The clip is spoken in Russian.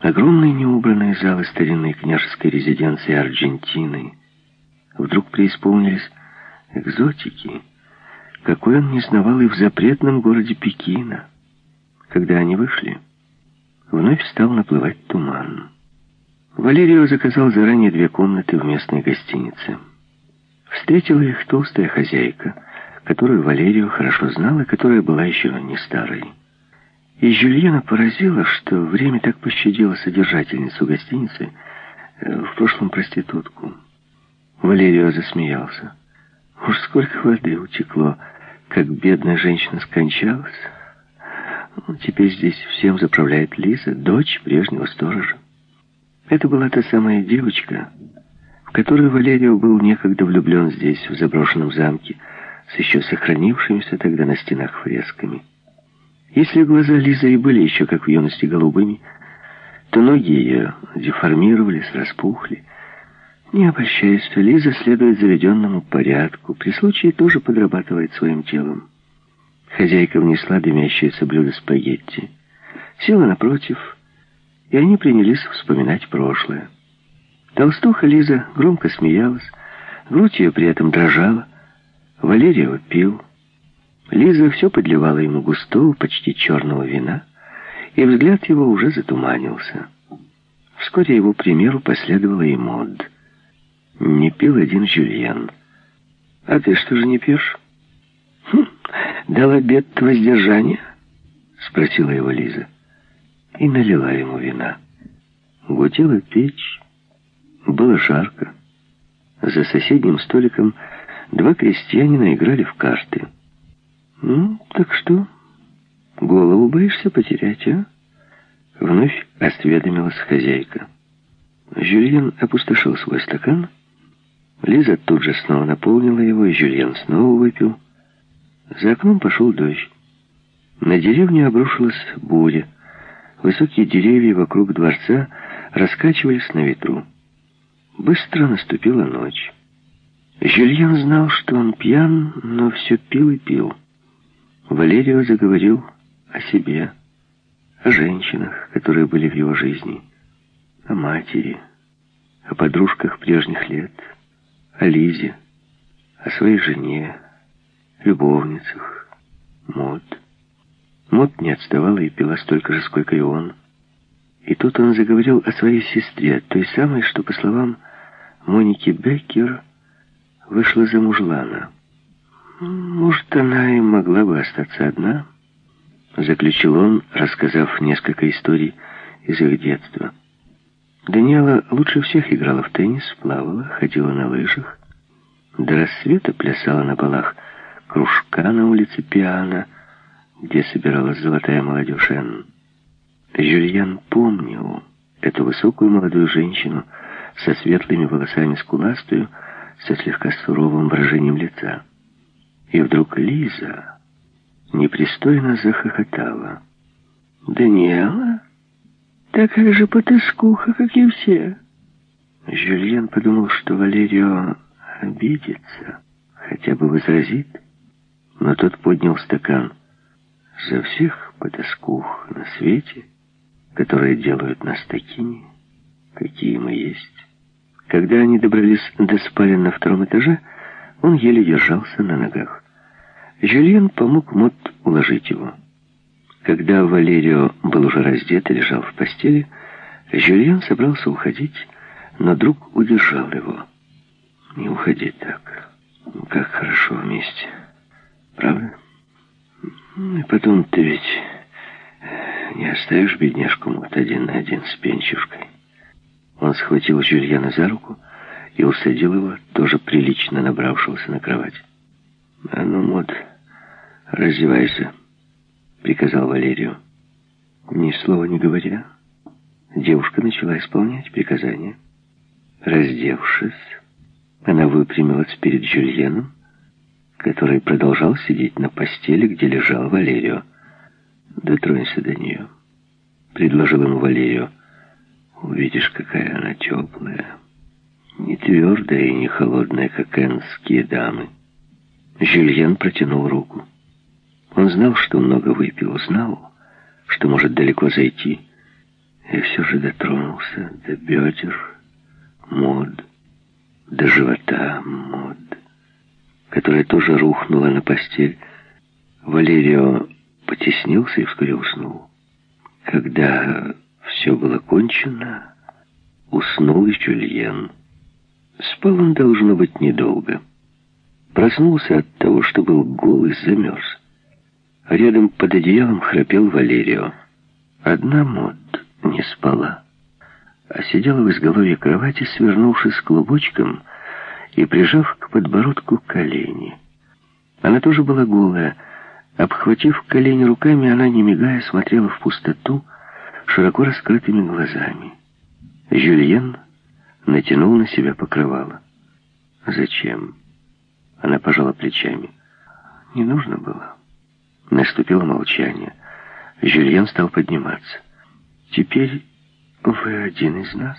Огромные неубранные залы старинной княжеской резиденции Аргентины вдруг преисполнились экзотики, какой он не знавал и в запретном городе Пекина. Когда они вышли, вновь стал наплывать туман. Валерио заказал заранее две комнаты в местной гостинице. Встретила их толстая хозяйка, которую Валерио хорошо знал и которая была еще не старой. И Жюльена поразило, что время так пощадило содержательницу гостиницы, э, в прошлом проститутку. Валерио засмеялся. Уж сколько воды утекло, как бедная женщина скончалась. Ну, теперь здесь всем заправляет Лиза, дочь прежнего сторожа. Это была та самая девочка, в которую Валерио был некогда влюблен здесь, в заброшенном замке, с еще сохранившимися тогда на стенах фресками. Если глаза Лизы и были еще, как в юности, голубыми, то ноги ее деформировались, распухли. Не обольщаясь, Лиза следует заведенному порядку, при случае тоже подрабатывает своим телом. Хозяйка внесла дымящееся блюдо спагетти, села напротив, и они принялись вспоминать прошлое. Толстуха Лиза громко смеялась, грудь ее при этом дрожала, Валерия пил. Лиза все подливала ему густого, почти черного вина, и взгляд его уже затуманился. Вскоре его примеру последовала и Мод. Не пил один Жюльен. «А ты что же не пьешь?» хм, «Дал обед воздержания?» — спросила его Лиза. И налила ему вина. Гудела печь. Было жарко. За соседним столиком два крестьянина играли в карты. «Ну, так что? Голову боишься потерять, а?» Вновь осведомилась хозяйка. Жюльен опустошил свой стакан. Лиза тут же снова наполнила его, и Жюльен снова выпил. За окном пошел дождь. На деревню обрушилась буря. Высокие деревья вокруг дворца раскачивались на ветру. Быстро наступила ночь. Жюльен знал, что он пьян, но все пил и пил. Валерио заговорил о себе, о женщинах, которые были в его жизни, о матери, о подружках прежних лет, о Лизе, о своей жене, любовницах, Мод. Мод не отставала и пила столько же, сколько и он. И тут он заговорил о своей сестре, той самой, что, по словам Моники Беккер, вышла за мужлана. Может, она и могла бы остаться одна, заключил он, рассказав несколько историй из их детства. Даниэла лучше всех играла в теннис, плавала, ходила на лыжах. До рассвета плясала на балах кружка на улице Пиано, где собиралась золотая молодежь Энн. Жюльян помнил эту высокую молодую женщину со светлыми волосами скуластую, со слегка суровым выражением лица. И вдруг Лиза непристойно захохотала. «Даниэла? Такая же потаскуха, как и все!» Жюльен подумал, что Валерио обидится, хотя бы возразит, но тот поднял стакан. «За всех потаскух на свете, которые делают нас такими, какие мы есть». Когда они добрались до спален на втором этаже, он еле держался на ногах. Жюльен помог Мот уложить его. Когда Валерио был уже раздет и лежал в постели, Жюльен собрался уходить, но друг удержал его. «Не уходи так. Как хорошо вместе. Правда? И потом ты ведь не оставишь бедняжку Мот один на один с пенчушкой». Он схватил Жюльена за руку и усадил его, тоже прилично набравшегося на кровать. «А ну, Мод, раздевайся», — приказал Валерию. Ни слова не говоря, девушка начала исполнять приказание. Раздевшись, она выпрямилась перед Жюльеном, который продолжал сидеть на постели, где лежал Валерио. «Дотронься до нее», — предложил ему Валерио. «Увидишь, какая она теплая, не твердая и не холодная, как энские дамы». Жюльен протянул руку. Он знал, что много выпил, знал, что может далеко зайти. и все же дотронулся до бедер Мод, до живота Мод, которая тоже рухнула на постель. Валерио потеснился и вскоре уснул. Когда все было кончено, уснул и Жюльен. Спал он, должно быть, недолго. Проснулся от того, что был голый, замерз. А рядом под одеялом храпел Валерио. Одна Мод не спала, а сидела в изголовье кровати, свернувшись клубочком и прижав к подбородку колени. Она тоже была голая. Обхватив колени руками, она, не мигая, смотрела в пустоту широко раскрытыми глазами. Жюльен натянул на себя покрывало. «Зачем?» Она пожала плечами. «Не нужно было». Наступило молчание. Жюльен стал подниматься. «Теперь вы один из нас?»